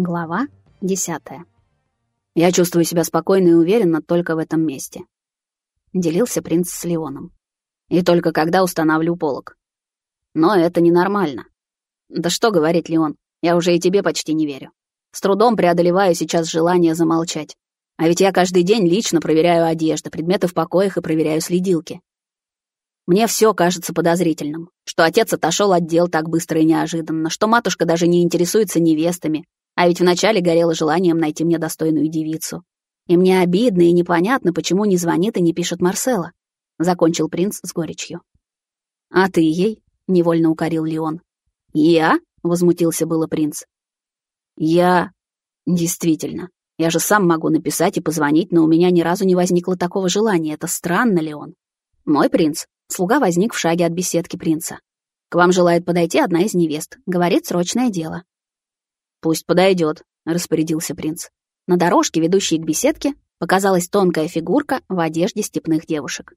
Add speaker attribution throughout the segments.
Speaker 1: Глава десятая. «Я чувствую себя спокойно и уверенно только в этом месте», — делился принц с Леоном. «И только когда установлю полог. Но это ненормально. Да что говорит Леон, я уже и тебе почти не верю. С трудом преодолеваю сейчас желание замолчать. А ведь я каждый день лично проверяю одежду, предметы в покоях и проверяю следилки. Мне все кажется подозрительным, что отец отошел от дел так быстро и неожиданно, что матушка даже не интересуется невестами, а ведь вначале горело желанием найти мне достойную девицу. И мне обидно и непонятно, почему не звонит и не пишет Марсела. Закончил принц с горечью. «А ты ей?» — невольно укорил Леон. «Я?» — возмутился было принц. «Я...» «Действительно. Я же сам могу написать и позвонить, но у меня ни разу не возникло такого желания. Это странно, Леон. Мой принц». Слуга возник в шаге от беседки принца. «К вам желает подойти одна из невест. Говорит, срочное дело. «Пусть подойдет», — распорядился принц. На дорожке, ведущей к беседке, показалась тонкая фигурка в одежде степных девушек.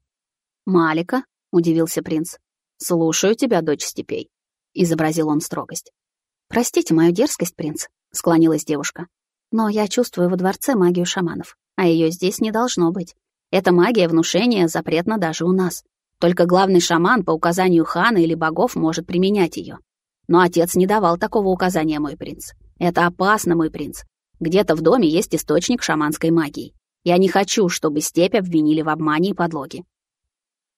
Speaker 1: «Малика», — удивился принц. «Слушаю тебя, дочь степей», — изобразил он строгость. «Простите мою дерзкость, принц», — склонилась девушка. «Но я чувствую во дворце магию шаманов, а ее здесь не должно быть. Эта магия внушения запретна даже у нас. Только главный шаман по указанию хана или богов может применять ее. Но отец не давал такого указания, мой принц. Это опасно, мой принц. Где-то в доме есть источник шаманской магии. Я не хочу, чтобы степь обвинили в обмане и подлоге.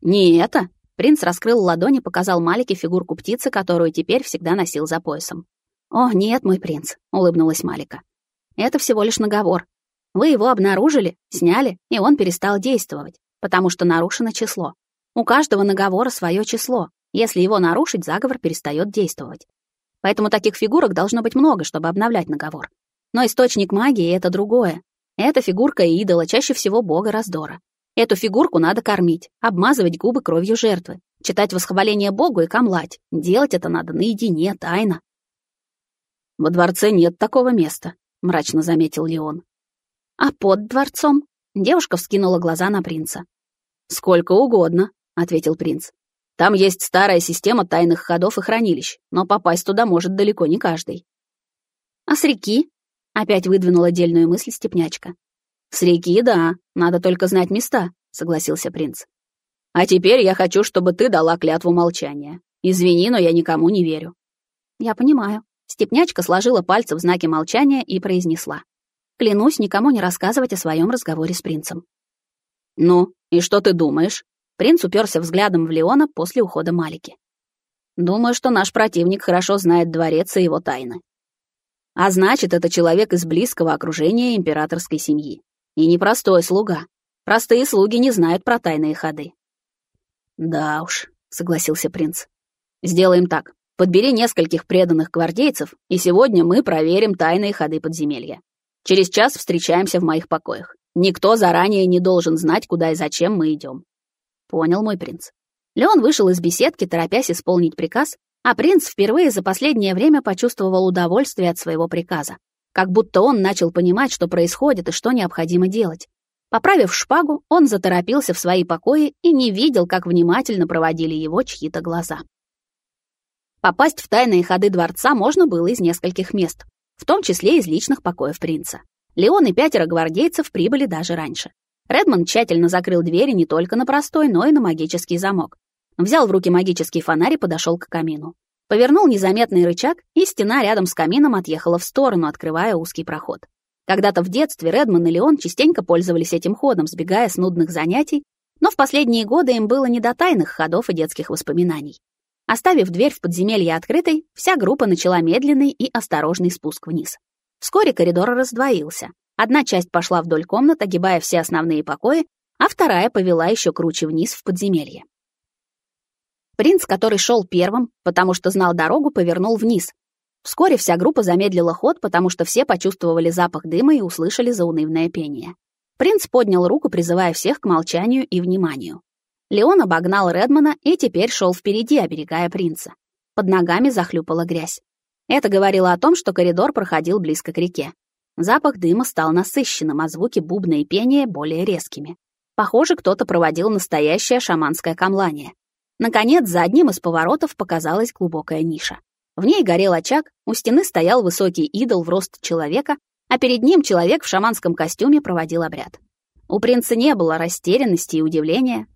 Speaker 1: Не это. Принц раскрыл ладони, показал Малике фигурку птицы, которую теперь всегда носил за поясом. «О, нет, мой принц», — улыбнулась Малика. «Это всего лишь наговор. Вы его обнаружили, сняли, и он перестал действовать, потому что нарушено число. У каждого наговора свое число. Если его нарушить, заговор перестает действовать. Поэтому таких фигурок должно быть много, чтобы обновлять наговор. Но источник магии — это другое. Это фигурка идола, чаще всего бога раздора. Эту фигурку надо кормить, обмазывать губы кровью жертвы, читать восхваление богу и камлать. Делать это надо наедине, тайно. «Во дворце нет такого места», — мрачно заметил Леон. «А под дворцом?» — девушка вскинула глаза на принца. «Сколько угодно», — ответил принц. Там есть старая система тайных ходов и хранилищ, но попасть туда может далеко не каждый. А с реки? Опять выдвинула дельную мысль степнячка. С реки, да, надо только знать места, согласился принц. А теперь я хочу, чтобы ты дала клятву молчания. Извини, но я никому не верю. Я понимаю. Степнячка сложила пальцы в знаке молчания и произнесла. Клянусь никому не рассказывать о своем разговоре с принцем. Ну, и что ты думаешь? Принц уперся взглядом в Леона после ухода Малики. «Думаю, что наш противник хорошо знает дворец и его тайны. А значит, это человек из близкого окружения императорской семьи. И непростой слуга. Простые слуги не знают про тайные ходы». «Да уж», — согласился принц. «Сделаем так. Подбери нескольких преданных гвардейцев, и сегодня мы проверим тайные ходы подземелья. Через час встречаемся в моих покоях. Никто заранее не должен знать, куда и зачем мы идем. Понял мой принц. Леон вышел из беседки, торопясь исполнить приказ, а принц впервые за последнее время почувствовал удовольствие от своего приказа. Как будто он начал понимать, что происходит и что необходимо делать. Поправив шпагу, он заторопился в свои покои и не видел, как внимательно проводили его чьи-то глаза. Попасть в тайные ходы дворца можно было из нескольких мест, в том числе из личных покоев принца. Леон и пятеро гвардейцев прибыли даже раньше. Редмонд тщательно закрыл двери не только на простой, но и на магический замок. Взял в руки магический фонарь и подошел к камину. Повернул незаметный рычаг, и стена рядом с камином отъехала в сторону, открывая узкий проход. Когда-то в детстве Редмонд и Леон частенько пользовались этим ходом, сбегая с нудных занятий, но в последние годы им было не до тайных ходов и детских воспоминаний. Оставив дверь в подземелье открытой, вся группа начала медленный и осторожный спуск вниз. Вскоре коридор раздвоился. Одна часть пошла вдоль комнат, огибая все основные покои, а вторая повела еще круче вниз в подземелье. Принц, который шел первым, потому что знал дорогу, повернул вниз. Вскоре вся группа замедлила ход, потому что все почувствовали запах дыма и услышали заунывное пение. Принц поднял руку, призывая всех к молчанию и вниманию. Леон обогнал Редмана и теперь шел впереди, оберегая принца. Под ногами захлюпала грязь. Это говорило о том, что коридор проходил близко к реке. Запах дыма стал насыщенным, а звуки бубна и пения более резкими. Похоже, кто-то проводил настоящее шаманское камлание. Наконец, за одним из поворотов показалась глубокая ниша. В ней горел очаг, у стены стоял высокий идол в рост человека, а перед ним человек в шаманском костюме проводил обряд. У принца не было растерянности и удивления.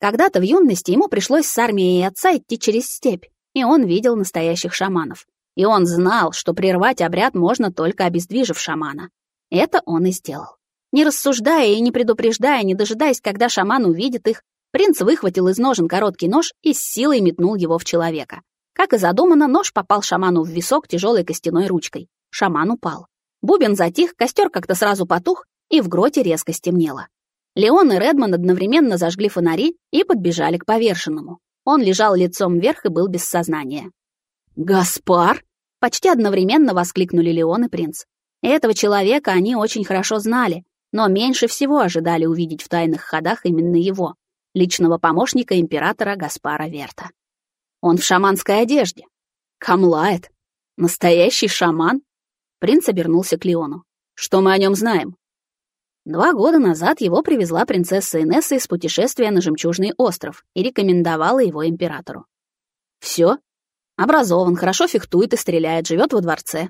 Speaker 1: Когда-то в юности ему пришлось с армией отца идти через степь, и он видел настоящих шаманов. И он знал, что прервать обряд можно только обездвижив шамана. Это он и сделал. Не рассуждая и не предупреждая, не дожидаясь, когда шаман увидит их, принц выхватил из ножен короткий нож и с силой метнул его в человека. Как и задумано, нож попал шаману в висок тяжелой костяной ручкой. Шаман упал. Бубен затих, костер как-то сразу потух, и в гроте резко стемнело. Леон и Редмонд одновременно зажгли фонари и подбежали к поверженному. Он лежал лицом вверх и был без сознания. «Гаспар!» — почти одновременно воскликнули Леон и принц. Этого человека они очень хорошо знали, но меньше всего ожидали увидеть в тайных ходах именно его, личного помощника императора Гаспара Верта. Он в шаманской одежде. Камлает. Настоящий шаман? Принц обернулся к Леону. Что мы о нем знаем? Два года назад его привезла принцесса Инесса из путешествия на Жемчужный остров и рекомендовала его императору. Все. Образован, хорошо фехтует и стреляет, живет во дворце.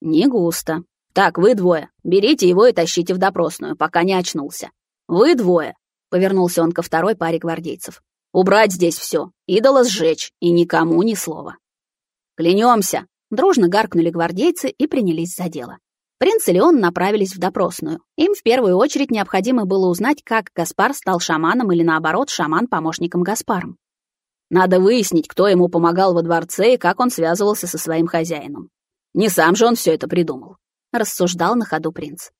Speaker 1: Не густо. Так, вы двое, берите его и тащите в допросную, пока не очнулся. Вы двое, повернулся он ко второй паре гвардейцев. Убрать здесь все, идола сжечь и никому ни слова. Клянемся, дружно гаркнули гвардейцы и принялись за дело. Принц и Леон направились в допросную. Им в первую очередь необходимо было узнать, как Гаспар стал шаманом или, наоборот, шаман помощником Гаспаром. Надо выяснить, кто ему помогал во дворце и как он связывался со своим хозяином. Не сам же он все это придумал, рассуждал на ходу принц.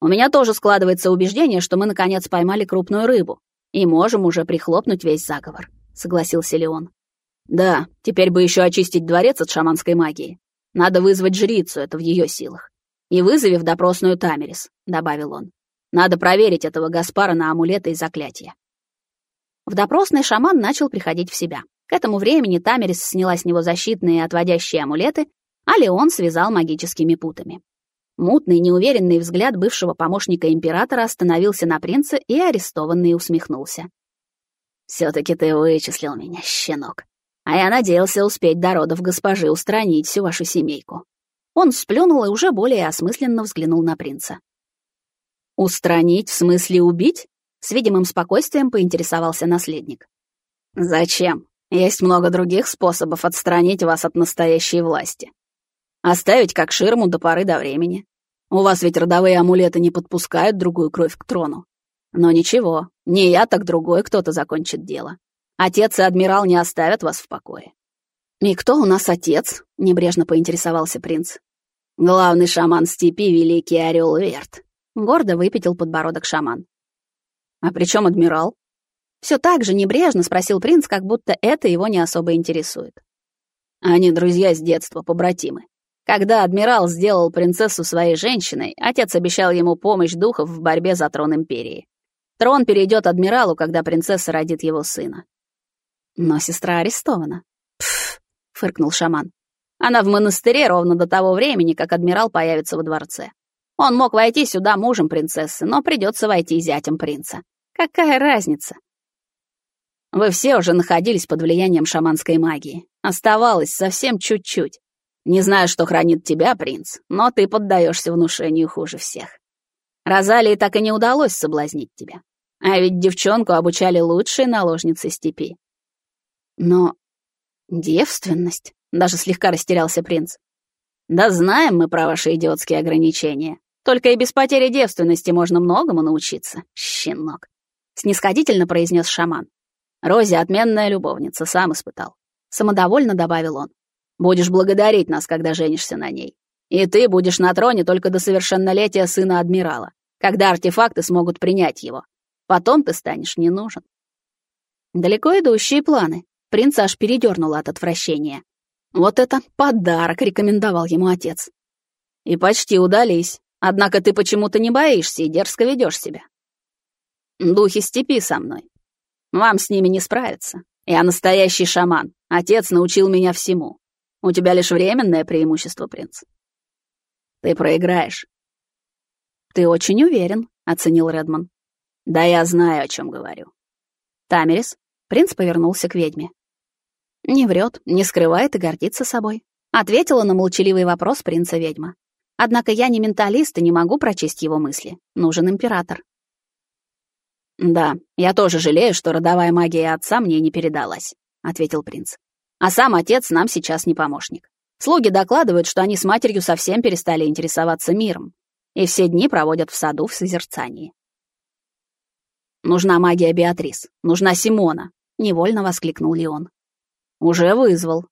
Speaker 1: У меня тоже складывается убеждение, что мы наконец поймали крупную рыбу и можем уже прихлопнуть весь заговор, согласился Леон. Да, теперь бы еще очистить дворец от шаманской магии. Надо вызвать жрицу, это в ее силах. И вызови в допросную Тамерис, добавил он. Надо проверить этого Гаспара на амулеты и заклятия. В допросный шаман начал приходить в себя. К этому времени Тамерис сняла с него защитные отводящие амулеты а Леон связал магическими путами. Мутный, неуверенный взгляд бывшего помощника императора остановился на принце, и арестованный усмехнулся. «Все-таки ты вычислил меня, щенок. А я надеялся успеть до родов госпожи устранить всю вашу семейку». Он сплюнул и уже более осмысленно взглянул на принца. «Устранить в смысле убить?» С видимым спокойствием поинтересовался наследник. «Зачем? Есть много других способов отстранить вас от настоящей власти. Оставить как ширму до поры до времени. У вас ведь родовые амулеты не подпускают другую кровь к трону. Но ничего, не я, так другой кто-то закончит дело. Отец и адмирал не оставят вас в покое. «И кто у нас отец?» — небрежно поинтересовался принц. «Главный шаман степи — великий орел Верт», — гордо выпятил подбородок шаман. «А при чем адмирал?» Все так же небрежно спросил принц, как будто это его не особо интересует. «Они друзья с детства, побратимы. Когда адмирал сделал принцессу своей женщиной, отец обещал ему помощь духов в борьбе за трон империи. Трон перейдет адмиралу, когда принцесса родит его сына. Но сестра арестована. Пф, фыркнул шаман. Она в монастыре ровно до того времени, как адмирал появится во дворце. Он мог войти сюда мужем принцессы, но придется войти зятем принца. Какая разница? Вы все уже находились под влиянием шаманской магии. Оставалось совсем чуть-чуть. Не знаю, что хранит тебя, принц, но ты поддаешься внушению хуже всех. Розалии так и не удалось соблазнить тебя. А ведь девчонку обучали лучшие наложницы степи. Но девственность, даже слегка растерялся принц. Да знаем мы про ваши идиотские ограничения. Только и без потери девственности можно многому научиться, щенок. Снисходительно произнес шаман. Рози отменная любовница, сам испытал. Самодовольно добавил он. Будешь благодарить нас, когда женишься на ней. И ты будешь на троне только до совершеннолетия сына адмирала, когда артефакты смогут принять его. Потом ты станешь не нужен. Далеко идущие планы. Принц аж передернул от отвращения. Вот это подарок рекомендовал ему отец. И почти удались. Однако ты почему-то не боишься и дерзко ведешь себя. Духи степи со мной. Вам с ними не справиться. Я настоящий шаман. Отец научил меня всему. У тебя лишь временное преимущество, принц. Ты проиграешь. Ты очень уверен, оценил Редман. Да я знаю, о чем говорю. Тамерис, принц повернулся к ведьме. Не врет, не скрывает и гордится собой. Ответила на молчаливый вопрос принца-ведьма. Однако я не менталист и не могу прочесть его мысли. Нужен император. «Да, я тоже жалею, что родовая магия отца мне не передалась», — ответил принц. «А сам отец нам сейчас не помощник. Слуги докладывают, что они с матерью совсем перестали интересоваться миром и все дни проводят в саду в созерцании. «Нужна магия Беатрис, нужна Симона», — невольно воскликнул Леон. «Уже вызвал».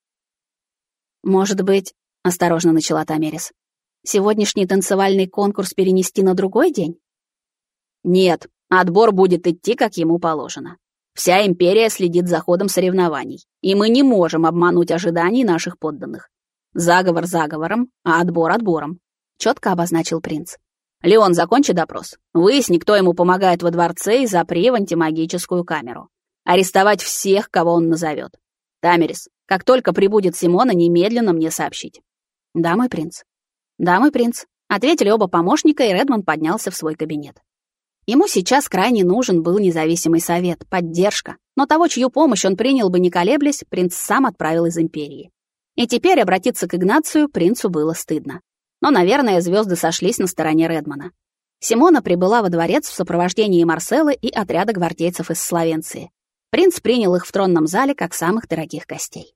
Speaker 1: «Может быть», — осторожно начала Тамерис, «сегодняшний танцевальный конкурс перенести на другой день?» «Нет, отбор будет идти, как ему положено. Вся империя следит за ходом соревнований, и мы не можем обмануть ожиданий наших подданных. Заговор заговором, а отбор отбором четко обозначил принц. «Леон, закончи допрос. Выясни, кто ему помогает во дворце и запри в антимагическую камеру. Арестовать всех, кого он назовет. Тамерис, как только прибудет Симона, немедленно мне сообщить». «Да, мой принц». «Да, мой принц», — ответили оба помощника, и Редмонд поднялся в свой кабинет. Ему сейчас крайне нужен был независимый совет, поддержка, но того, чью помощь он принял бы не колеблясь, принц сам отправил из империи. И теперь обратиться к Игнацию принцу было стыдно. Но, наверное, звезды сошлись на стороне Редмана. Симона прибыла во дворец в сопровождении Марселы и отряда гвардейцев из Словенции. Принц принял их в тронном зале как самых дорогих гостей.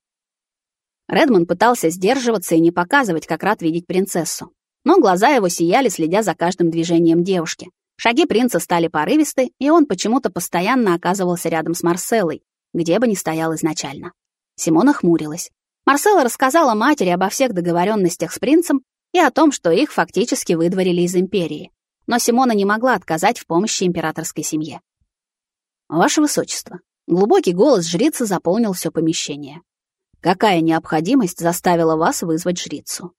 Speaker 1: Редман пытался сдерживаться и не показывать, как рад видеть принцессу. Но глаза его сияли, следя за каждым движением девушки. Шаги принца стали порывисты, и он почему-то постоянно оказывался рядом с Марселой, где бы ни стоял изначально. Симона хмурилась. Марсела рассказала матери обо всех договоренностях с принцем и о том, что их фактически выдворили из империи. Но Симона не могла отказать в помощи императорской семье. «Ваше высочество», — глубокий голос жрицы заполнил все помещение. «Какая необходимость заставила вас вызвать жрицу?»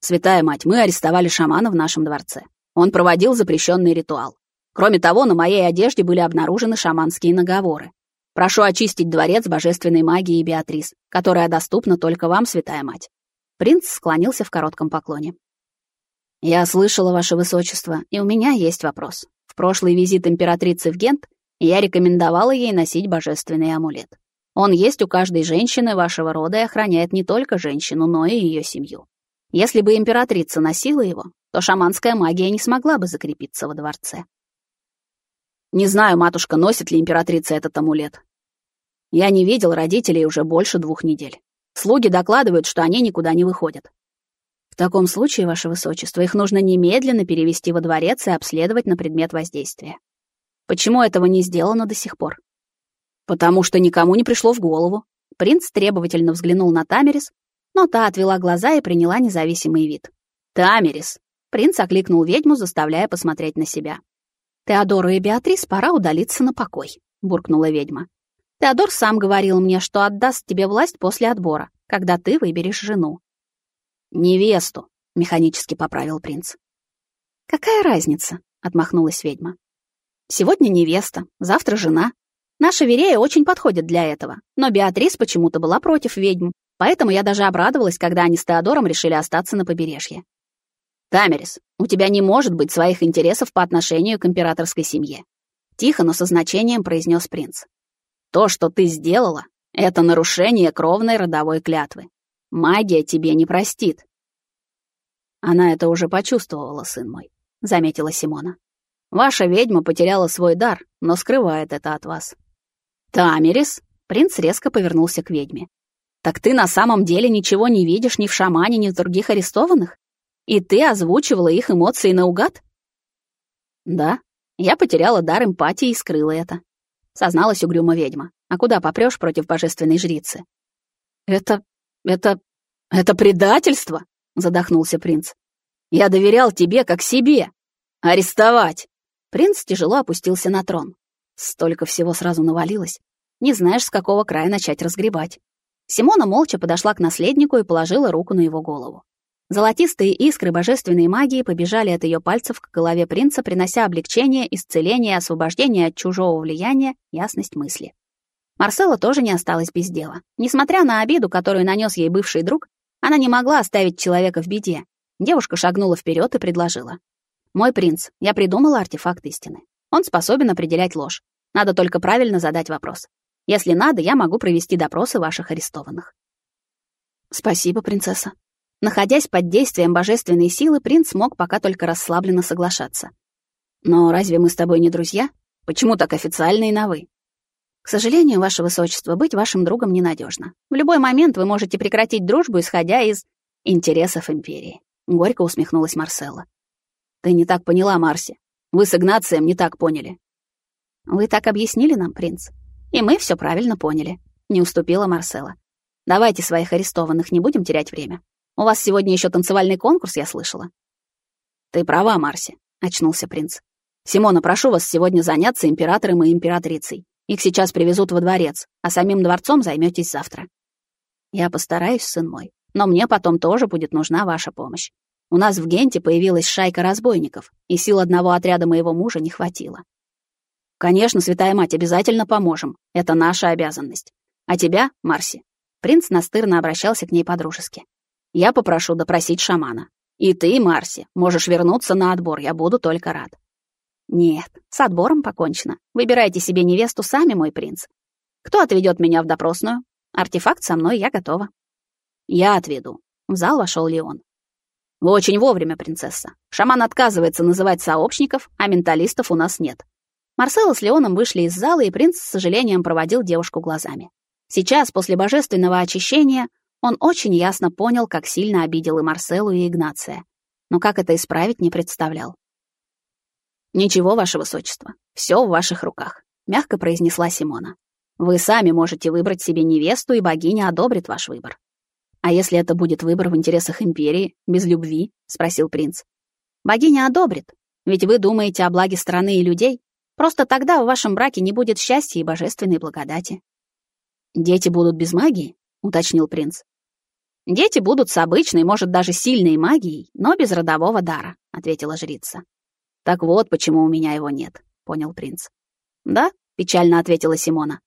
Speaker 1: «Святая мать, мы арестовали шамана в нашем дворце. Он проводил запрещенный ритуал. Кроме того, на моей одежде были обнаружены шаманские наговоры. Прошу очистить дворец божественной магии Беатрис, которая доступна только вам, святая мать. Принц склонился в коротком поклоне. «Я слышала, ваше высочество, и у меня есть вопрос. В прошлый визит императрицы в Гент я рекомендовала ей носить божественный амулет. Он есть у каждой женщины вашего рода и охраняет не только женщину, но и ее семью. Если бы императрица носила его, то шаманская магия не смогла бы закрепиться во дворце. Не знаю, матушка, носит ли императрица этот амулет. Я не видел родителей уже больше двух недель. Слуги докладывают, что они никуда не выходят. В таком случае, ваше высочество, их нужно немедленно перевести во дворец и обследовать на предмет воздействия. Почему этого не сделано до сих пор? Потому что никому не пришло в голову. Принц требовательно взглянул на Тамерис, но та отвела глаза и приняла независимый вид. «Тамерис!» Принц окликнул ведьму, заставляя посмотреть на себя. «Теодору и Беатрис пора удалиться на покой», — буркнула ведьма. Теодор сам говорил мне, что отдаст тебе власть после отбора, когда ты выберешь жену. Невесту, механически поправил принц. Какая разница? отмахнулась ведьма. Сегодня невеста, завтра жена. Наша Верея очень подходит для этого, но Беатрис почему-то была против ведьм, поэтому я даже обрадовалась, когда они с Теодором решили остаться на побережье. Тамерис, у тебя не может быть своих интересов по отношению к императорской семье. Тихо, но со значением произнес принц. То, что ты сделала, это нарушение кровной родовой клятвы. Магия тебе не простит. Она это уже почувствовала, сын мой, заметила Симона. Ваша ведьма потеряла свой дар, но скрывает это от вас. Тамерис, принц резко повернулся к ведьме. Так ты на самом деле ничего не видишь ни в шамане, ни в других арестованных? И ты озвучивала их эмоции наугад? Да, я потеряла дар эмпатии и скрыла это созналась угрюмо ведьма. А куда попрёшь против божественной жрицы? Это... это... это предательство, задохнулся принц. Я доверял тебе как себе. Арестовать! Принц тяжело опустился на трон. Столько всего сразу навалилось. Не знаешь, с какого края начать разгребать. Симона молча подошла к наследнику и положила руку на его голову. Золотистые искры божественной магии побежали от ее пальцев к голове принца, принося облегчение, исцеление, освобождение от чужого влияния, ясность мысли. Марсела тоже не осталась без дела. Несмотря на обиду, которую нанес ей бывший друг, она не могла оставить человека в беде. Девушка шагнула вперед и предложила. «Мой принц, я придумала артефакт истины. Он способен определять ложь. Надо только правильно задать вопрос. Если надо, я могу провести допросы ваших арестованных».
Speaker 2: «Спасибо, принцесса».
Speaker 1: Находясь под действием божественной силы, принц мог пока только расслабленно соглашаться.
Speaker 2: «Но разве мы с тобой не друзья? Почему так официально и на «вы»?»
Speaker 1: К сожалению, ваше высочество, быть вашим другом ненадежно. В любой момент вы можете прекратить дружбу, исходя из интересов империи. Горько усмехнулась Марселла.
Speaker 2: Ты не так поняла, Марси. Вы с Игнацием не так поняли.
Speaker 1: Вы так объяснили нам, принц. И мы все правильно поняли. Не уступила Марселла. Давайте своих арестованных, не будем терять время. У вас сегодня еще танцевальный конкурс, я слышала.
Speaker 2: Ты права, Марси, очнулся принц. Симона, прошу вас сегодня заняться императором и императрицей. Их сейчас привезут во дворец, а самим дворцом займетесь завтра.
Speaker 1: Я постараюсь, сын мой, но мне потом тоже будет нужна ваша помощь. У нас в Генте появилась шайка разбойников, и сил одного отряда моего мужа не хватило.
Speaker 2: Конечно, святая мать, обязательно поможем. Это наша обязанность. А тебя, Марси,
Speaker 1: принц настырно обращался к ней подружески.
Speaker 2: Я попрошу допросить шамана. И ты, Марси, можешь вернуться на отбор, я буду только рад.
Speaker 1: Нет, с отбором покончено. Выбирайте себе невесту сами, мой принц. Кто отведет меня в допросную? Артефакт со мной, я готова.
Speaker 2: Я отведу.
Speaker 1: В зал вошел Леон.
Speaker 2: Вы очень вовремя, принцесса. Шаман отказывается называть сообщников, а менталистов у нас нет.
Speaker 1: Марсело с Леоном вышли из зала, и принц с сожалением проводил девушку глазами. Сейчас, после божественного очищения, он очень ясно понял, как сильно обидел и Марселу, и Игнация. Но как это исправить, не представлял.
Speaker 2: «Ничего, ваше высочество, все в ваших руках», — мягко произнесла Симона. «Вы сами можете выбрать себе невесту, и богиня одобрит ваш выбор».
Speaker 1: «А если это будет выбор в интересах империи, без любви?» — спросил принц. «Богиня одобрит, ведь вы думаете о благе страны и людей. Просто тогда в вашем браке не будет счастья и божественной благодати».
Speaker 2: «Дети будут без магии?» — уточнил принц.
Speaker 1: «Дети будут с обычной, может, даже сильной магией, но без родового дара», — ответила жрица.
Speaker 2: Так вот, почему у меня его нет, понял принц.
Speaker 1: Да, печально ответила Симона.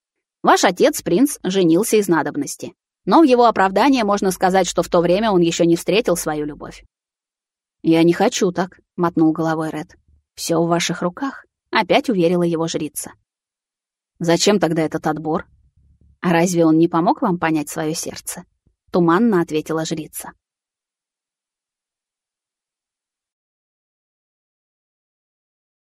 Speaker 1: Ваш отец, принц, женился из надобности. Но в его оправдание можно сказать, что в то время он еще не встретил свою любовь.
Speaker 2: Я не хочу так, мотнул головой Ред.
Speaker 1: Все в ваших руках, опять уверила его жрица.
Speaker 2: Зачем тогда этот отбор?
Speaker 1: А разве он не помог вам понять свое сердце? Туманно ответила жрица.